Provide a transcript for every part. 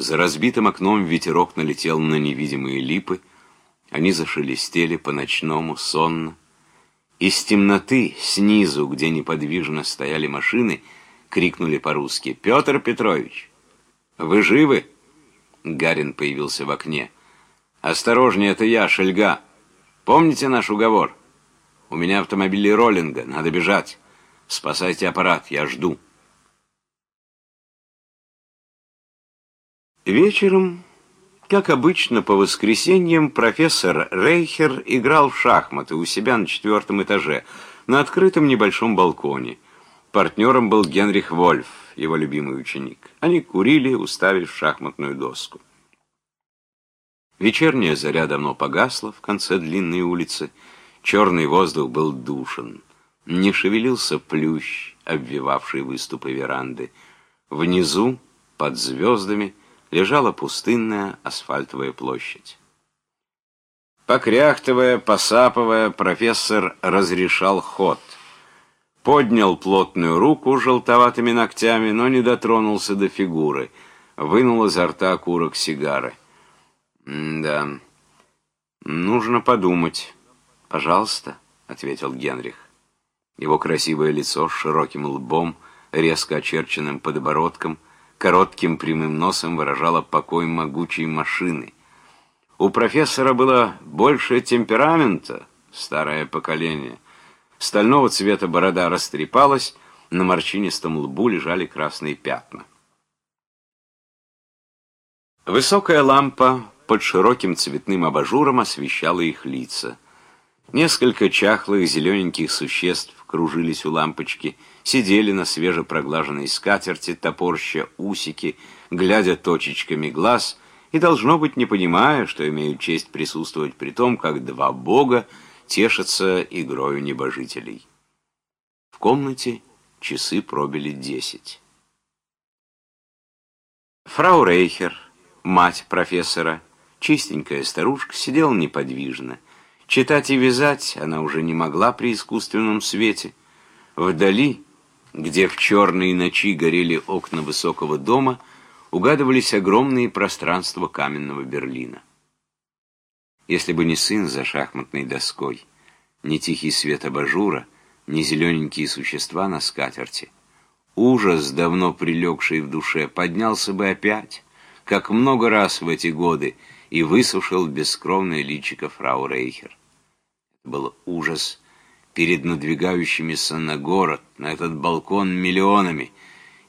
За разбитым окном ветерок налетел на невидимые липы, они зашелестели по-ночному, сонно. Из темноты, снизу, где неподвижно стояли машины, крикнули по-русски «Петр Петрович, вы живы?» Гарин появился в окне. «Осторожнее, это я, Шельга. Помните наш уговор? У меня автомобиль роллинга, надо бежать. Спасайте аппарат, я жду». Вечером, как обычно по воскресеньям, профессор Рейхер играл в шахматы у себя на четвертом этаже, на открытом небольшом балконе. Партнером был Генрих Вольф, его любимый ученик. Они курили, уставив шахматную доску. Вечерняя заря давно погасла в конце длинной улицы. Черный воздух был душен. Не шевелился плющ, обвивавший выступы веранды. Внизу, под звездами, лежала пустынная асфальтовая площадь. Покряхтывая, посапывая, профессор разрешал ход. Поднял плотную руку желтоватыми ногтями, но не дотронулся до фигуры. Вынул изо рта курок сигары. «Да, нужно подумать. Пожалуйста», — ответил Генрих. Его красивое лицо с широким лбом, резко очерченным подбородком — коротким прямым носом выражала покой могучей машины. У профессора было больше темперамента, старое поколение. Стального цвета борода растрепалась, на морщинистом лбу лежали красные пятна. Высокая лампа под широким цветным абажуром освещала их лица. Несколько чахлых зелененьких существ кружились у лампочки, сидели на свежепроглаженной скатерти, топорща усики, глядя точечками глаз и, должно быть, не понимая, что имеют честь присутствовать при том, как два бога тешатся игрою небожителей. В комнате часы пробили десять. Фрау Рейхер, мать профессора, чистенькая старушка, сидела неподвижно, Читать и вязать она уже не могла при искусственном свете. Вдали, где в черные ночи горели окна высокого дома, угадывались огромные пространства каменного Берлина. Если бы не сын за шахматной доской, ни тихий свет абажура, ни зелененькие существа на скатерти, ужас, давно прилегший в душе, поднялся бы опять, как много раз в эти годы, и высушил бескровное личико фрау Рейхер был ужас перед надвигающимися на город, на этот балкон миллионами.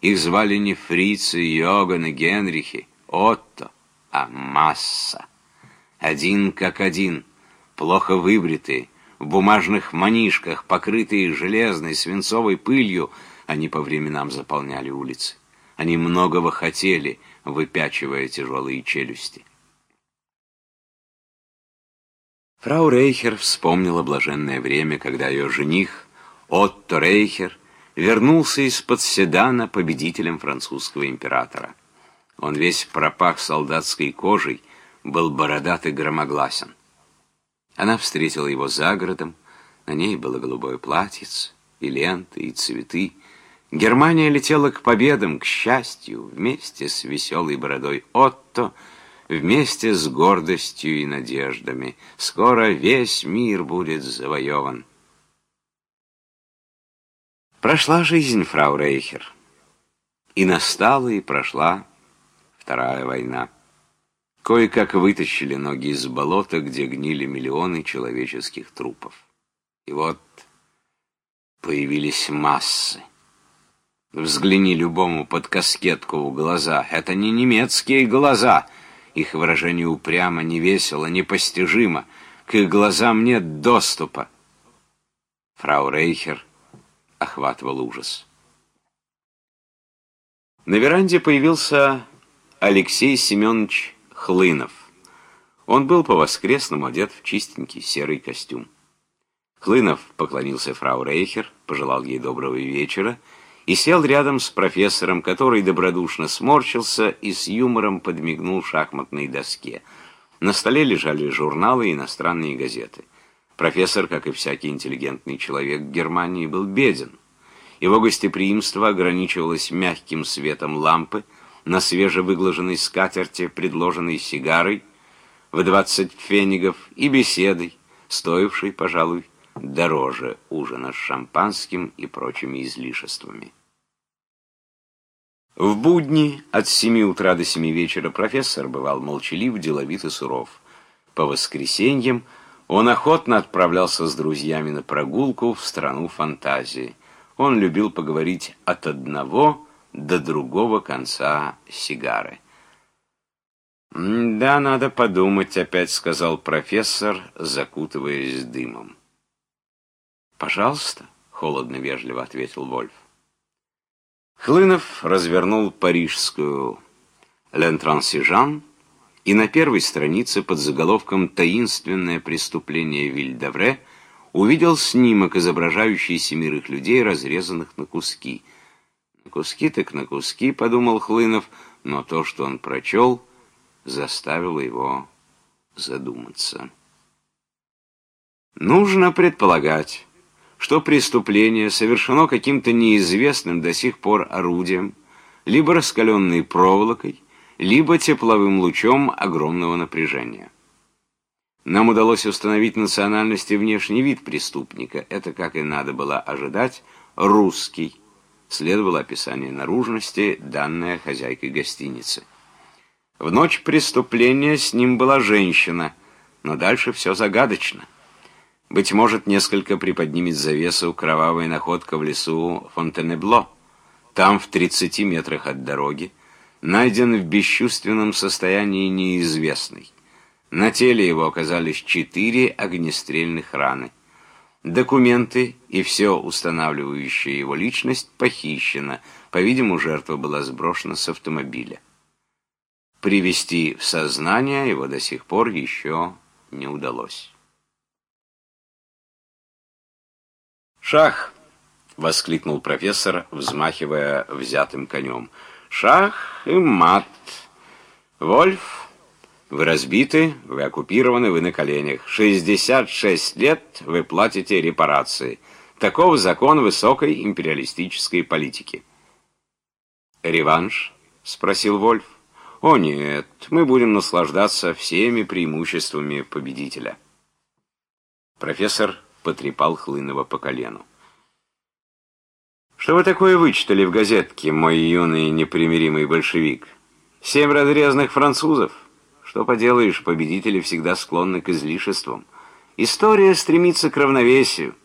Их звали не фрицы, Йоган и Генрихи, Отто, а масса. Один как один, плохо выбритые, в бумажных манишках, покрытые железной свинцовой пылью, они по временам заполняли улицы. Они многого хотели, выпячивая тяжелые челюсти. Фрау Рейхер вспомнила блаженное время, когда ее жених, Отто Рейхер, вернулся из-под седана победителем французского императора. Он весь пропах солдатской кожей, был бородат и громогласен. Она встретила его за городом, на ней было голубое платьице, и ленты, и цветы. Германия летела к победам, к счастью, вместе с веселой бородой Отто — вместе с гордостью и надеждами. Скоро весь мир будет завоеван. Прошла жизнь, фрау Рейхер. И настала, и прошла Вторая война. Кое-как вытащили ноги из болота, где гнили миллионы человеческих трупов. И вот появились массы. Взгляни любому под каскетку в глаза. Это не немецкие глаза — их выражение упрямо, невесело, непостижимо. К их глазам нет доступа. Фрау Рейхер охватывал ужас. На веранде появился Алексей Семенович Хлынов. Он был по-воскресному одет в чистенький серый костюм. Хлынов поклонился фрау Рейхер, пожелал ей доброго вечера и сел рядом с профессором, который добродушно сморщился и с юмором подмигнул шахматной доске. На столе лежали журналы и иностранные газеты. Профессор, как и всякий интеллигентный человек в Германии, был беден. Его гостеприимство ограничивалось мягким светом лампы, на свежевыглаженной скатерти, предложенной сигарой в двадцать фенигов и беседой, стоившей, пожалуй, дороже ужина с шампанским и прочими излишествами. В будни от семи утра до семи вечера профессор бывал молчалив, деловит и суров. По воскресеньям он охотно отправлялся с друзьями на прогулку в страну фантазии. Он любил поговорить от одного до другого конца сигары. «Да, надо подумать опять», — сказал профессор, закутываясь дымом. «Пожалуйста», — холодно-вежливо ответил Вольф. Хлынов развернул парижскую «L'Entransижан» и на первой странице под заголовком «Таинственное преступление Вильдавре» увидел снимок, изображающий семерых людей, разрезанных на куски. «На куски так на куски», — подумал Хлынов, но то, что он прочел, заставило его задуматься. Нужно предполагать, что преступление совершено каким-то неизвестным до сих пор орудием, либо раскаленной проволокой, либо тепловым лучом огромного напряжения. Нам удалось установить национальность и внешний вид преступника. Это, как и надо было ожидать, русский. Следовало описание наружности, данное хозяйкой гостиницы. В ночь преступления с ним была женщина, но дальше все загадочно. Быть может, несколько приподнимет завесу кровавая находка в лесу Фонтенебло. Там, в 30 метрах от дороги, найден в бесчувственном состоянии неизвестный. На теле его оказались четыре огнестрельных раны. Документы и все устанавливающее его личность похищено. По-видимому, жертва была сброшена с автомобиля. Привести в сознание его до сих пор еще не удалось. «Шах!» — воскликнул профессор, взмахивая взятым конем — Шах и мат. Вольф, вы разбиты, вы оккупированы, вы на коленях. 66 лет вы платите репарации. Таков закон высокой империалистической политики. «Реванш?» — спросил Вольф. «О нет, мы будем наслаждаться всеми преимуществами победителя». Профессор потрепал Хлынова по колену. Что вы такое вычитали в газетке, мой юный непримиримый большевик? Семь разрезанных французов? Что поделаешь, победители всегда склонны к излишествам. История стремится к равновесию.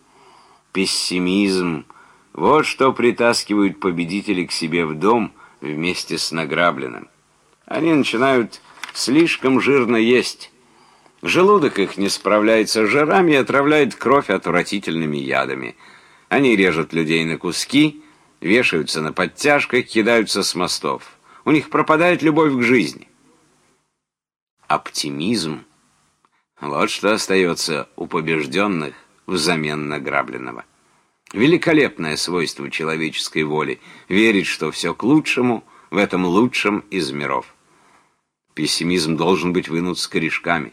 Пессимизм — вот что притаскивают победители к себе в дом вместе с награбленным. Они начинают слишком жирно есть. Желудок их не справляется с жирами и отравляет кровь отвратительными ядами — они режут людей на куски, вешаются на подтяжках, кидаются с мостов. У них пропадает любовь к жизни. Оптимизм — вот что остается у побежденных взамен награбленного. Великолепное свойство человеческой воли — верить, что все к лучшему в этом лучшем из миров. Пессимизм должен быть вынут с корешками.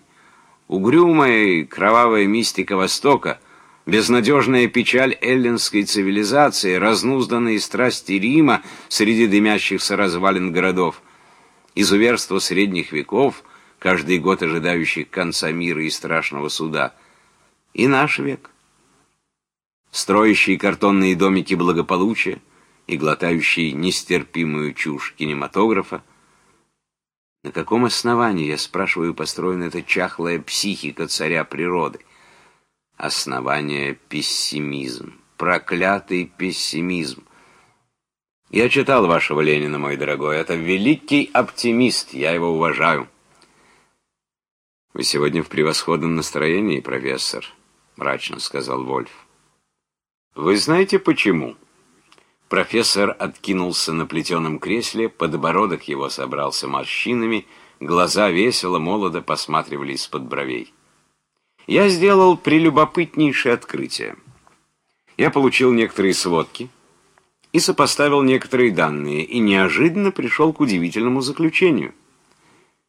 Угрюмая и кровавая мистика Востока — Безнадежная печаль эллинской цивилизации, разнузданные страсти Рима среди дымящихся развалин городов, изуверство средних веков, каждый год ожидающих конца мира и страшного суда, и наш век. Строящие картонные домики благополучия и глотающие нестерпимую чушь кинематографа, на каком основании, я спрашиваю, построена эта чахлая психика царя природы? основание пессимизм. Проклятый пессимизм. Я читал вашего Ленина, мой дорогой. Это великий оптимист. Я его уважаю. Вы сегодня в превосходном настроении, профессор, мрачно сказал Вольф. Вы знаете почему? Профессор откинулся на плетеном кресле, подбородок его собрался морщинами, глаза весело, молодо посматривали из-под бровей я сделал прелюбопытнейшее открытие. Я получил некоторые сводки и сопоставил некоторые данные, и неожиданно пришел к удивительному заключению.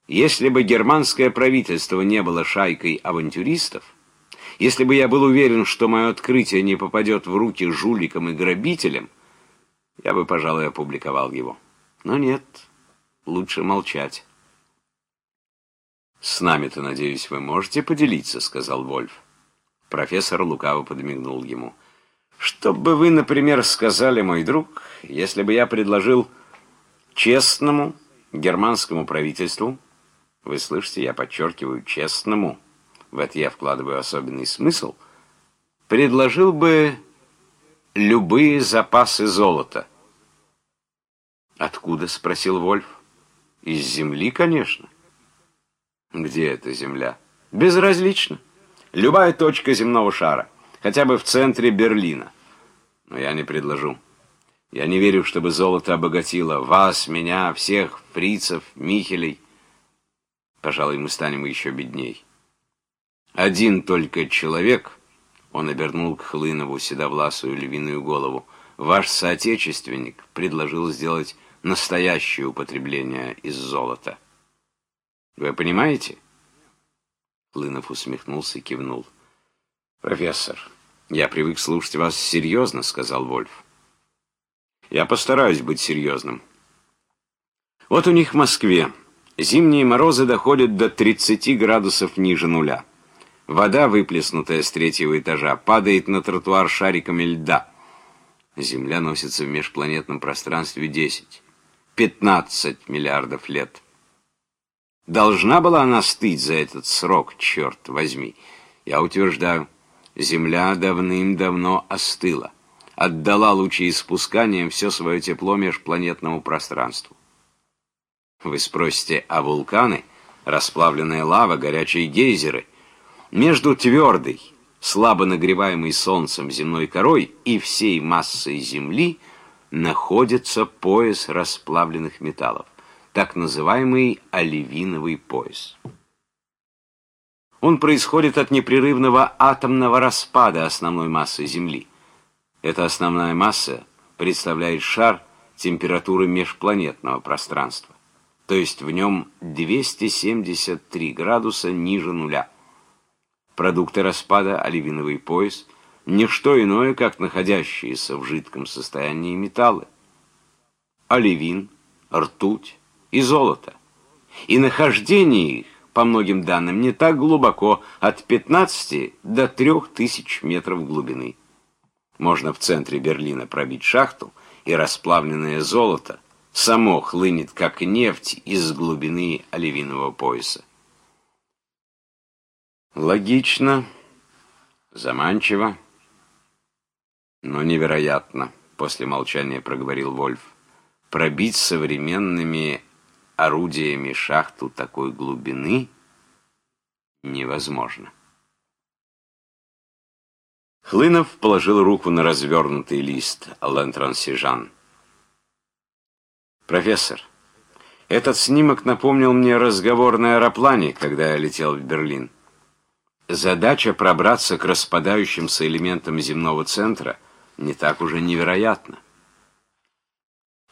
Если бы германское правительство не было шайкой авантюристов, если бы я был уверен, что мое открытие не попадет в руки жуликам и грабителям, я бы, пожалуй, опубликовал его. Но нет, лучше молчать. «С нами-то, надеюсь, вы можете поделиться», — сказал Вольф. Профессор лукаво подмигнул ему. «Что бы вы, например, сказали, мой друг, если бы я предложил честному германскому правительству, вы слышите, я подчеркиваю, честному, в это я вкладываю особенный смысл, предложил бы любые запасы золота». «Откуда?» — спросил Вольф. «Из земли, конечно». Где эта Земля? Безразлично. Любая точка земного шара, хотя бы в центре Берлина. Но я не предложу. Я не верю, чтобы золото обогатило вас, меня, всех, фрицев, Михелей. Пожалуй, мы станем еще бедней. Один только человек, он обернул к Хлынову седовласую львиную голову, ваш соотечественник предложил сделать настоящее употребление из золота. Вы понимаете? Лынов усмехнулся и кивнул. «Профессор, я привык слушать вас серьезно», — сказал Вольф. «Я постараюсь быть серьезным. Вот у них в Москве зимние морозы доходят до 30 градусов ниже нуля. Вода, выплеснутая с третьего этажа, падает на тротуар шариками льда. Земля носится в межпланетном пространстве 10, 15 миллиардов лет. Должна была она стыть за этот срок, черт возьми. Я утверждаю, Земля давным-давно остыла, отдала лучеиспусканием все свое тепло межпланетному пространству. Вы спросите, а вулканы, расплавленная лава, горячие гейзеры, между твердой, слабо нагреваемой солнцем земной корой и всей массой Земли находится пояс расплавленных металлов так называемый оливиновый пояс. Он происходит от непрерывного атомного распада основной массы Земли. Эта основная масса представляет шар температуры межпланетного пространства, то есть в нем 273 градуса ниже нуля. Продукты распада оливиновый пояс – не что иное, как находящиеся в жидком состоянии металлы. Оливин, ртуть, и золота. И нахождение их, по многим данным, не так глубоко, от 15 до 3000 метров глубины. Можно в центре Берлина пробить шахту, и расплавленное золото само хлынет, как нефть, из глубины оливинового пояса. Логично, заманчиво, но невероятно, после молчания проговорил Вольф, пробить современными орудиями шахту такой глубины невозможно. Хлынов положил руку на развернутый лист Лэнтрансижан. «Профессор, этот снимок напомнил мне разговор на аэроплане, когда я летел в Берлин. Задача пробраться к распадающимся элементам земного центра не так уже невероятна.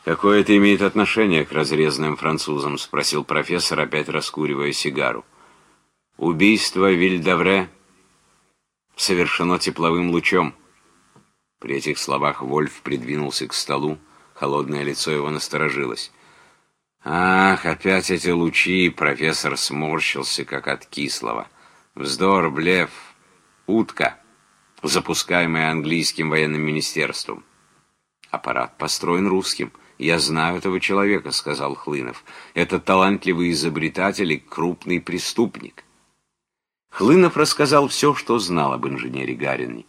«Какое это имеет отношение к разрезанным французам?» — спросил профессор, опять раскуривая сигару. «Убийство Вильдавре совершено тепловым лучом». При этих словах Вольф придвинулся к столу, холодное лицо его насторожилось. «Ах, опять эти лучи!» — профессор сморщился, как от кислого. «Вздор, блеф, утка, запускаемая английским военным министерством. Аппарат построен русским». «Я знаю этого человека», — сказал Хлынов. «Это талантливый изобретатель и крупный преступник». Хлынов рассказал все, что знал об инженере Гарине,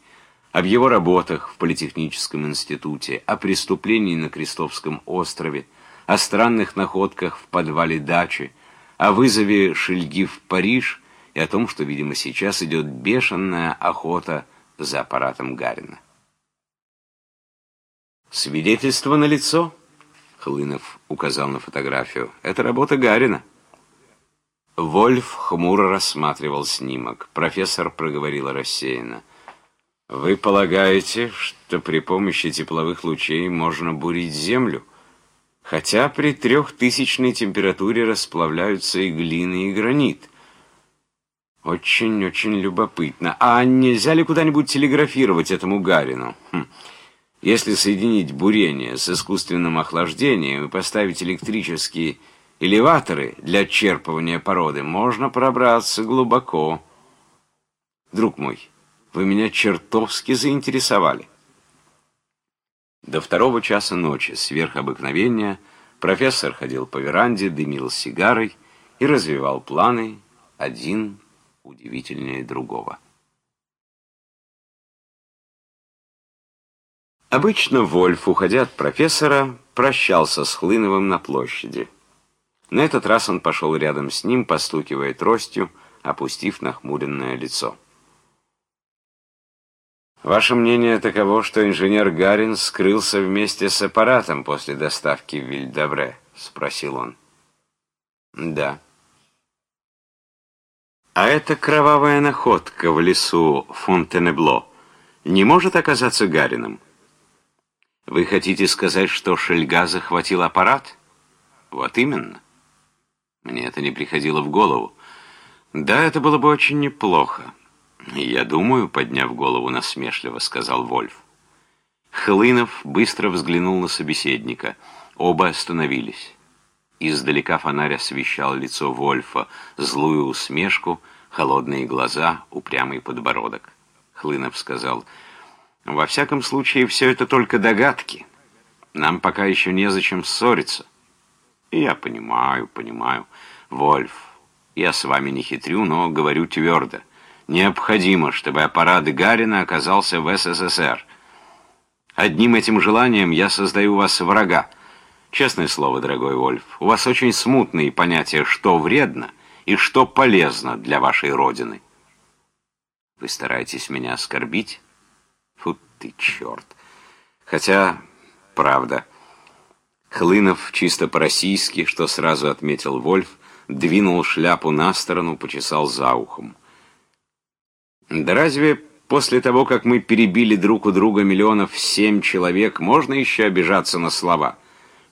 об его работах в Политехническом институте, о преступлении на Крестовском острове, о странных находках в подвале дачи, о вызове Шельги в Париж и о том, что, видимо, сейчас идет бешеная охота за аппаратом Гарина. Свидетельство налицо. Хлынов указал на фотографию. «Это работа Гарина». Вольф хмуро рассматривал снимок. Профессор проговорила рассеянно. «Вы полагаете, что при помощи тепловых лучей можно бурить землю? Хотя при трехтысячной температуре расплавляются и глина, и гранит». «Очень-очень любопытно. А нельзя ли куда-нибудь телеграфировать этому Гарину?» хм. Если соединить бурение с искусственным охлаждением и поставить электрические элеваторы для отчерпывания породы, можно пробраться глубоко. Друг мой, вы меня чертовски заинтересовали. До второго часа ночи, сверх обыкновения, профессор ходил по веранде, дымил сигарой и развивал планы, один удивительнее другого. Обычно Вольф, уходя от профессора, прощался с Хлыновым на площади. На этот раз он пошел рядом с ним, постукивая тростью, опустив нахмуренное лицо. «Ваше мнение таково, что инженер Гарин скрылся вместе с аппаратом после доставки в Вильдобре?» — спросил он. «Да». «А эта кровавая находка в лесу Фонтенебло не может оказаться Гарином?» «Вы хотите сказать, что Шельга захватил аппарат?» «Вот именно». Мне это не приходило в голову. Да, это было бы очень неплохо. «Я думаю», — подняв голову насмешливо, сказал Вольф. Хлынов быстро взглянул на собеседника. Оба остановились. Издалека фонарь освещал лицо Вольфа, злую усмешку, холодные глаза, упрямый подбородок. Хлынов сказал, «Во всяком случае, все это только догадки. Нам пока еще незачем ссориться». «Я понимаю, понимаю. Вольф, я с вами не хитрю, но говорю твердо». Необходимо, чтобы аппарат Гарина оказался в СССР. Одним этим желанием я создаю вас врага. Честное слово, дорогой Вольф, у вас очень смутные понятия, что вредно и что полезно для вашей Родины. Вы стараетесь меня оскорбить? Фу ты, черт. Хотя, правда. Хлынов чисто по-российски, что сразу отметил Вольф, двинул шляпу на сторону, почесал за ухом. Да разве после того, как мы перебили друг у друга миллионов семь человек, можно еще обижаться на слова?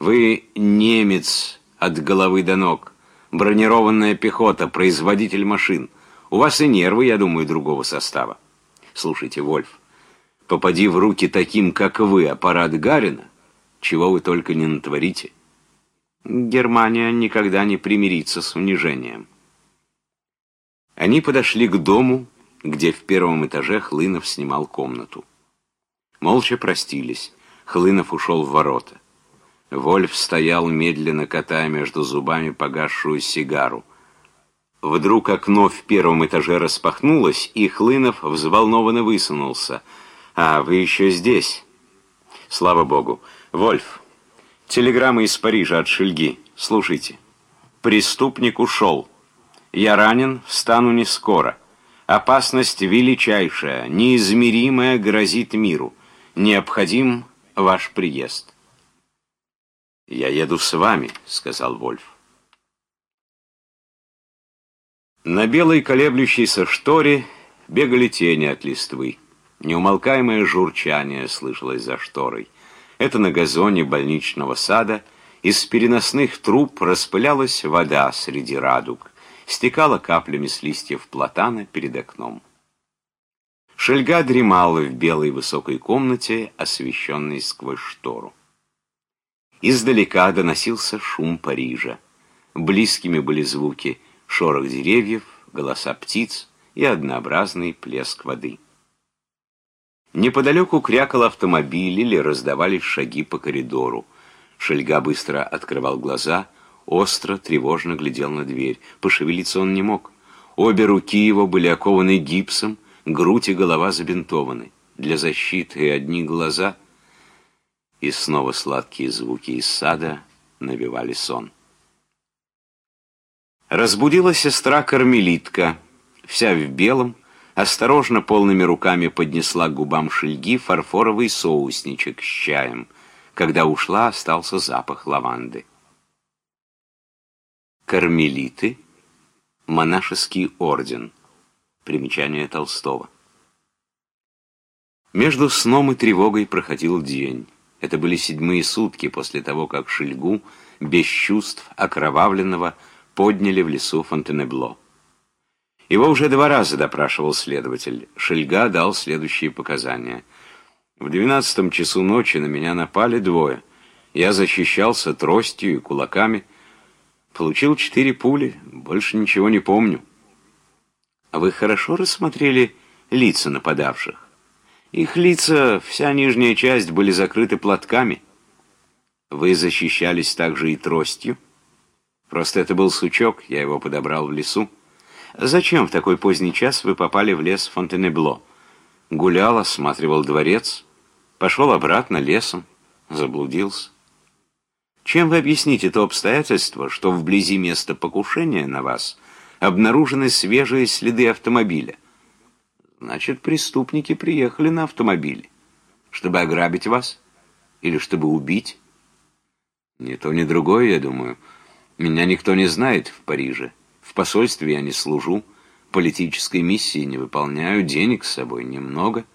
Вы немец от головы до ног, бронированная пехота, производитель машин. У вас и нервы, я думаю, другого состава. Слушайте, Вольф, попади в руки таким, как вы, аппарат Гарина, чего вы только не натворите. Германия никогда не примирится с унижением. Они подошли к дому, где в первом этаже Хлынов снимал комнату. Молча простились. Хлынов ушел в ворота. Вольф стоял, медленно катая между зубами погасшую сигару. Вдруг окно в первом этаже распахнулось, и Хлынов взволнованно высунулся. «А, вы еще здесь?» «Слава Богу! Вольф, телеграмма из Парижа от Шельги. Слушайте. Преступник ушел. Я ранен, встану не скоро. Опасность величайшая, неизмеримая грозит миру. Необходим ваш приезд. «Я еду с вами», — сказал Вольф. На белой колеблющейся шторе бегали тени от листвы. Неумолкаемое журчание слышалось за шторой. Это на газоне больничного сада из переносных труб распылялась вода среди радуг стекала каплями с листьев платана перед окном. Шельга дремала в белой высокой комнате, освещенной сквозь штору. Издалека доносился шум Парижа. Близкими были звуки шорох деревьев, голоса птиц и однообразный плеск воды. Неподалеку крякал автомобиль или раздавались шаги по коридору. Шельга быстро открывал глаза — остро, тревожно глядел на дверь. Пошевелиться он не мог. Обе руки его были окованы гипсом, грудь и голова забинтованы. Для защиты одни глаза. И снова сладкие звуки из сада навевали сон. Разбудила сестра-кармелитка, вся в белом, осторожно полными руками поднесла к губам шельги фарфоровый соусничек с чаем. Когда ушла, остался запах лаванды. Кармелиты, монашеский орден. Примечание Толстого. Между сном и тревогой проходил день. Это были седьмые сутки после того, как Шельгу, без чувств, окровавленного, подняли в лесу Фонтенебло. Его уже два раза допрашивал следователь. Шельга дал следующие показания. В двенадцатом часу ночи на меня напали двое. Я защищался тростью и кулаками, Получил четыре пули, больше ничего не помню. А вы хорошо рассмотрели лица нападавших? Их лица, вся нижняя часть, были закрыты платками. Вы защищались также и тростью? Просто это был сучок, я его подобрал в лесу. Зачем в такой поздний час вы попали в лес Фонтенебло? Гулял, осматривал дворец, пошел обратно лесом, заблудился. Чем вы объясните то обстоятельство, что вблизи места покушения на вас обнаружены свежие следы автомобиля? Значит, преступники приехали на автомобиле. Чтобы ограбить вас? Или чтобы убить? Ни то, ни другое, я думаю. Меня никто не знает в Париже. В посольстве я не служу, политической миссии не выполняю, денег с собой немного.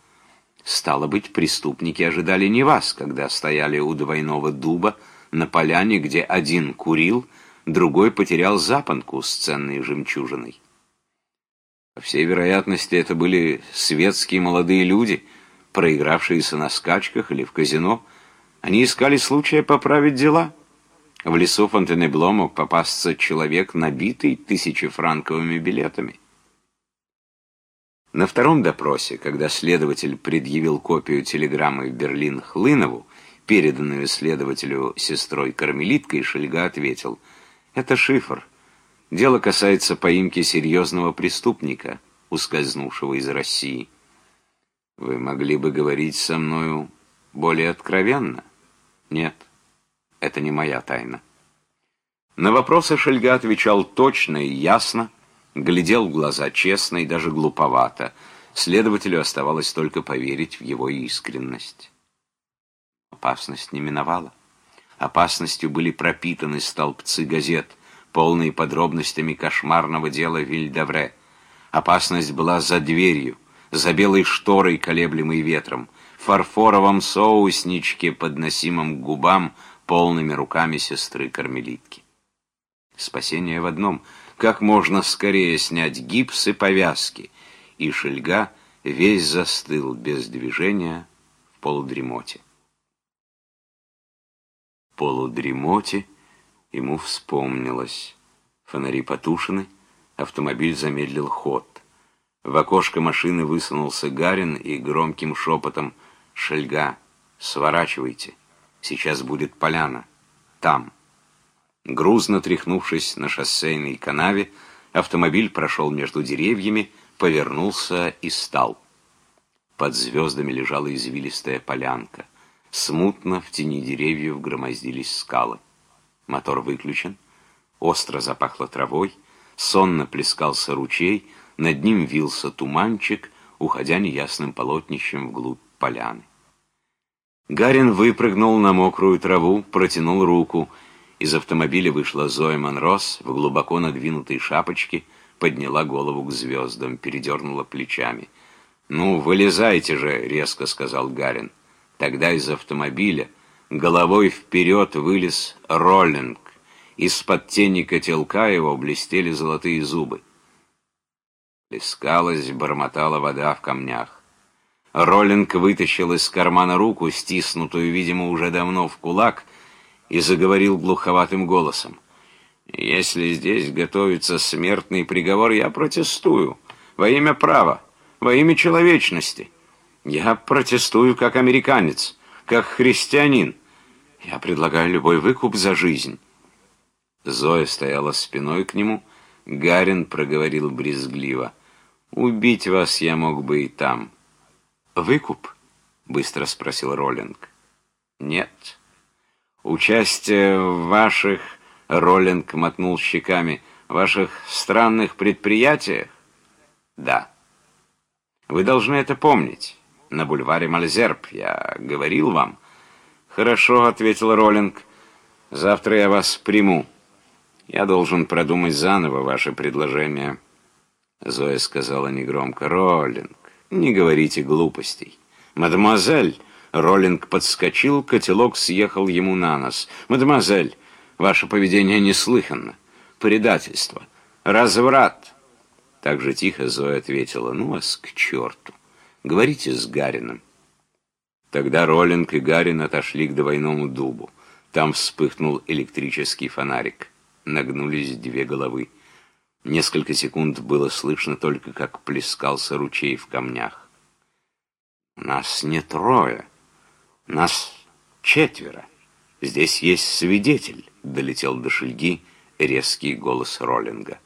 Стало быть, преступники ожидали не вас, когда стояли у двойного дуба на поляне, где один курил, другой потерял запонку с ценной жемчужиной. По всей вероятности, это были светские молодые люди, проигравшиеся на скачках или в казино. Они искали случая поправить дела. В лесу Фонтенебло мог попасться человек, набитый тысячефранковыми билетами. На втором допросе, когда следователь предъявил копию телеграммы в Берлин Хлынову, переданную следователю сестрой-кармелиткой, Шельга ответил, «Это шифр». Дело касается поимки серьезного преступника, ускользнувшего из России. Вы могли бы говорить со мною более откровенно? Нет, это не моя тайна. На вопросы Шельга отвечал точно и ясно, глядел в глаза честно и даже глуповато. Следователю оставалось только поверить в его искренность. Опасность не миновала. Опасностью были пропитаны столбцы газет — полные подробностями кошмарного дела Вильдавре. Опасность была за дверью, за белой шторой, колеблемой ветром, в фарфоровом соусничке, подносимом к губам полными руками сестры-кармелитки. Спасение в одном — как можно скорее снять гипс и повязки, и Шельга весь застыл без движения в полудремоте. полудремоте Ему вспомнилось. Фонари потушены, автомобиль замедлил ход. В окошко машины высунулся Гарин и громким шепотом «Шельга, сворачивайте, сейчас будет поляна, там». Грузно тряхнувшись на шоссейной канаве, автомобиль прошел между деревьями, повернулся и стал. Под звездами лежала извилистая полянка. Смутно в тени деревьев громоздились скалы. Мотор выключен, остро запахло травой, сонно плескался ручей, над ним вился туманчик, уходя неясным полотнищем вглубь поляны. Гарин выпрыгнул на мокрую траву, протянул руку. Из автомобиля вышла Зоя Монрос в глубоко надвинутой шапочке, подняла голову к звездам, передернула плечами. «Ну, вылезайте же!» — резко сказал Гарин. Тогда из автомобиля Головой вперед вылез Роллинг. Из-под тени котелка его блестели золотые зубы. Плескалась, бормотала вода в камнях. Роллинг вытащил из кармана руку, стиснутую, видимо, уже давно в кулак, и заговорил глуховатым голосом. «Если здесь готовится смертный приговор, я протестую. Во имя права, во имя человечности. Я протестую как американец» как христианин. Я предлагаю любой выкуп за жизнь». Зоя стояла спиной к нему. Гарин проговорил брезгливо. «Убить вас я мог бы и там». «Выкуп?» — быстро спросил Роллинг. «Нет. Участие в ваших...» — Роллинг мотнул щеками. «Ваших странных предприятиях?» «Да. Вы должны это помнить на бульваре Мальзерб. Я говорил вам». «Хорошо», — ответил Роллинг. «Завтра я вас приму. Я должен продумать заново ваше предложение». Зоя сказала негромко. «Роллинг, не говорите глупостей». «Мадемуазель!» Роллинг подскочил, котелок съехал ему на нос. «Мадемуазель, ваше поведение неслыханно. Предательство. Разврат!» Так же тихо Зоя ответила. «Ну вас к черту!» Говорите с Гарином. Тогда Роллинг и Гарин отошли к двойному дубу. Там вспыхнул электрический фонарик. нагнулись две головы. Несколько секунд было слышно только, как плескался ручей в камнях. «Нас не трое, нас четверо. Здесь есть свидетель», — долетел до Шельги резкий голос Роллинга.